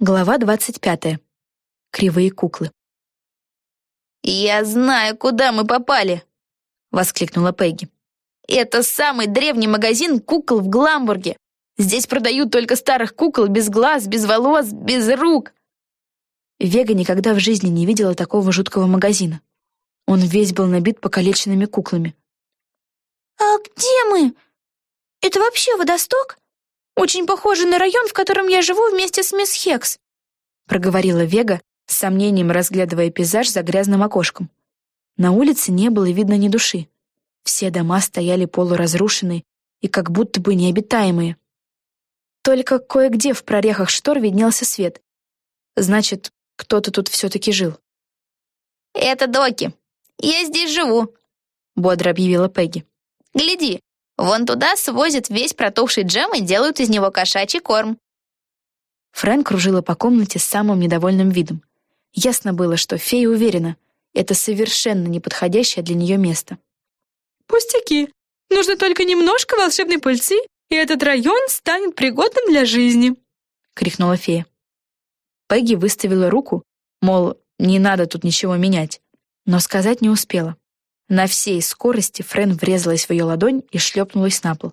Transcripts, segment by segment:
Глава двадцать пятая. Кривые куклы. «Я знаю, куда мы попали!» — воскликнула Пегги. «Это самый древний магазин кукол в Гламбурге. Здесь продают только старых кукол без глаз, без волос, без рук». Вега никогда в жизни не видела такого жуткого магазина. Он весь был набит покалеченными куклами. «А где мы? Это вообще водосток? Очень похоже на район, в котором я живу вместе с мисс Хекс», проговорила Вега, с сомнением разглядывая пейзаж за грязным окошком. На улице не было видно ни души. Все дома стояли полуразрушенные и как будто бы необитаемые. Только кое-где в прорехах штор виднелся свет. Значит, кто-то тут все-таки жил. «Это Доки. Я здесь живу», — бодро объявила Пегги. «Гляди, вон туда свозят весь протухший джем и делают из него кошачий корм». Фрэнк кружила по комнате с самым недовольным видом. Ясно было, что фея уверена, это совершенно неподходящее для нее место. «Пустяки. Нужно только немножко волшебной пыльцы, и этот район станет пригодным для жизни», — крикнула фея. Пегги выставила руку, мол, не надо тут ничего менять, но сказать не успела. На всей скорости Френ врезалась в ее ладонь и шлепнулась на пол.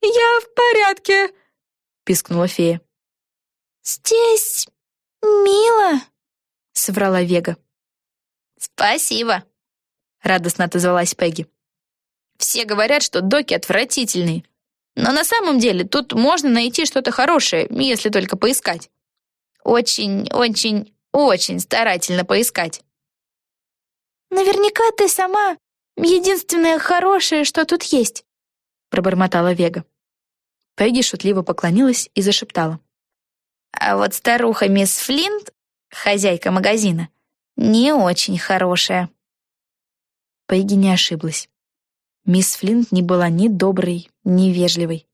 «Я в порядке», — пискнула фея. «Здесь мило», — соврала Вега. «Спасибо», — радостно отозвалась Пегги. «Все говорят, что доки отвратительные, но на самом деле тут можно найти что-то хорошее, если только поискать. Очень, очень, очень старательно поискать». «Наверняка ты сама единственное хорошее, что тут есть», — пробормотала Вега. Пегги шутливо поклонилась и зашептала. А вот старуха мисс Флинт, хозяйка магазина, не очень хорошая. Пегги не ошиблась. Мисс Флинт не была ни доброй, ни вежливой.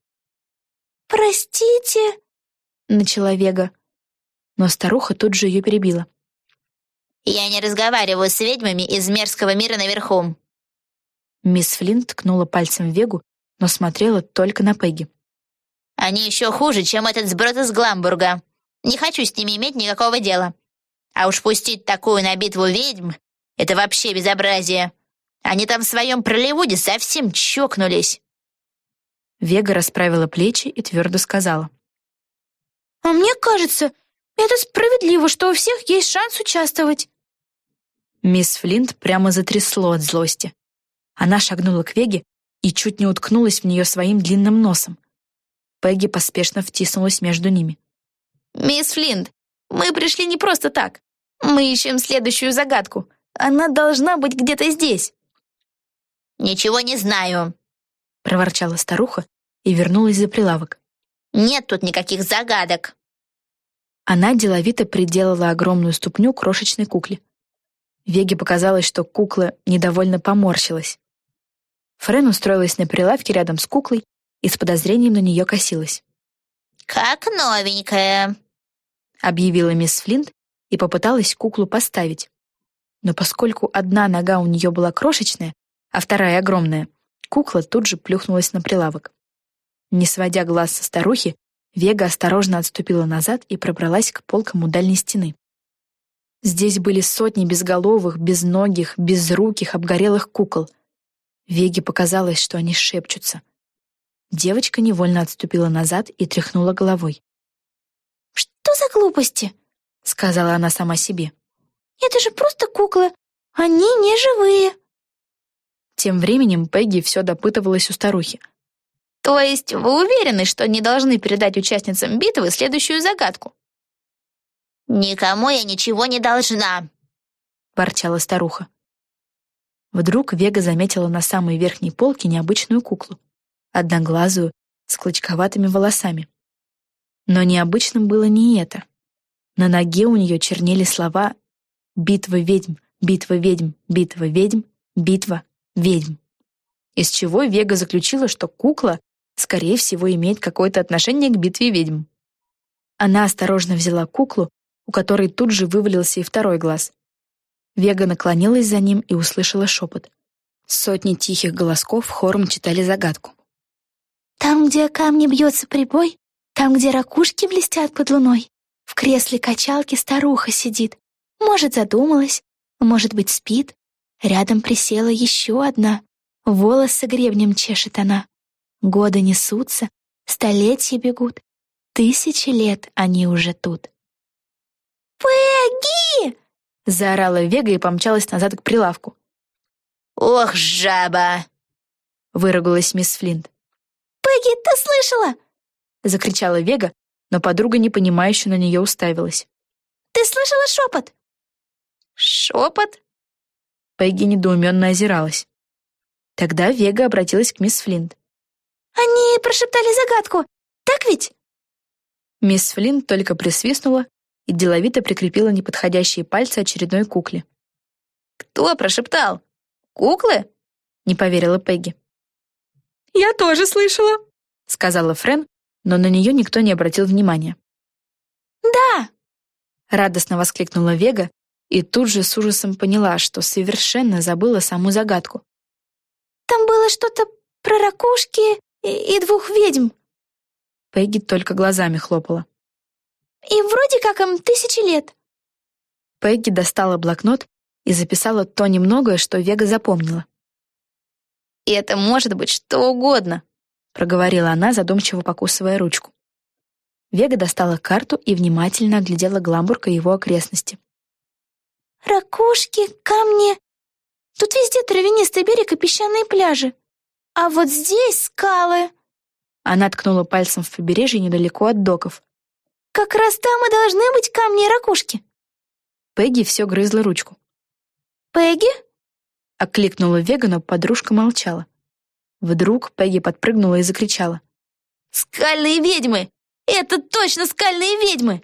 «Простите», — начала Вега, но старуха тут же ее перебила. «Я не разговариваю с ведьмами из мерзкого мира наверху». Мисс Флинт ткнула пальцем в Вегу, но смотрела только на Пегги. «Они еще хуже, чем этот сброд из Гламбурга. Не хочу с ними иметь никакого дела. А уж пустить такую на битву ведьм — это вообще безобразие. Они там в своем проливуде совсем чокнулись». Вега расправила плечи и твердо сказала. «А мне кажется, это справедливо, что у всех есть шанс участвовать». Мисс Флинт прямо затрясло от злости. Она шагнула к Веге и чуть не уткнулась в нее своим длинным носом. Пегги поспешно втиснулась между ними. «Мисс Флинт, мы пришли не просто так. Мы ищем следующую загадку. Она должна быть где-то здесь». «Ничего не знаю», — проворчала старуха и вернулась за прилавок. «Нет тут никаких загадок». Она деловито приделала огромную ступню крошечной кукле. Веге показалось, что кукла недовольно поморщилась. Френ устроилась на прилавке рядом с куклой и с подозрением на нее косилась. «Как новенькая», — объявила мисс Флинт и попыталась куклу поставить. Но поскольку одна нога у нее была крошечная, а вторая огромная, кукла тут же плюхнулась на прилавок. Не сводя глаз со старухи, Вега осторожно отступила назад и пробралась к полкам у дальней стены. Здесь были сотни безголовых, безногих, безруких, обгорелых кукол. Веге показалось, что они шепчутся. Девочка невольно отступила назад и тряхнула головой. «Что за глупости?» — сказала она сама себе. «Это же просто куклы. Они не живые». Тем временем Пегги все допытывалась у старухи. «То есть вы уверены, что не должны передать участницам битвы следующую загадку?» «Никому я ничего не должна», — ворчала старуха. Вдруг Вега заметила на самой верхней полке необычную куклу одноглазую, с клочковатыми волосами. Но необычным было не это. На ноге у нее чернели слова «Битва ведьм, битва ведьм, битва ведьм, битва ведьм». Из чего Вега заключила, что кукла, скорее всего, имеет какое-то отношение к битве ведьм. Она осторожно взяла куклу, у которой тут же вывалился и второй глаз. Вега наклонилась за ним и услышала шепот. Сотни тихих голосков хором читали загадку. Там, где камни бьется прибой, там, где ракушки блестят под луной, в кресле качалки старуха сидит. Может, задумалась, может быть, спит. Рядом присела еще одна. Волосы гребнем чешет она. Годы несутся, столетия бегут. Тысячи лет они уже тут. «Пегги!» — заорала Вега и помчалась назад к прилавку. «Ох, жаба!» — выругалась мисс Флинт. «Пегги, ты слышала?» — закричала Вега, но подруга непонимающе на нее уставилась. «Ты слышала шепот?» «Шепот?» Пегги недоуменно озиралась. Тогда Вега обратилась к мисс Флинт. «Они прошептали загадку, так ведь?» Мисс Флинт только присвистнула и деловито прикрепила неподходящие пальцы очередной кукле. «Кто прошептал? Куклы?» — не поверила Пегги. «Я тоже слышала», — сказала Френ, но на нее никто не обратил внимания. «Да!» — радостно воскликнула Вега и тут же с ужасом поняла, что совершенно забыла саму загадку. «Там было что-то про ракушки и, и двух ведьм». Пегги только глазами хлопала. «И вроде как им тысячи лет». Пегги достала блокнот и записала то немногое, что Вега запомнила. «И это может быть что угодно», — проговорила она, задумчиво покусывая ручку. Вега достала карту и внимательно оглядела Гламбург и его окрестности. «Ракушки, камни. Тут везде травянистый берег и песчаные пляжи. А вот здесь скалы». Она ткнула пальцем в побережье недалеко от доков. «Как раз там и должны быть камни и ракушки». Пегги все грызла ручку. «Пегги?» — окликнула Вега, но подружка молчала. Вдруг Пегги подпрыгнула и закричала. «Скальные ведьмы! Это точно скальные ведьмы!»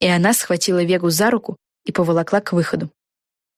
И она схватила Вегу за руку и поволокла к выходу.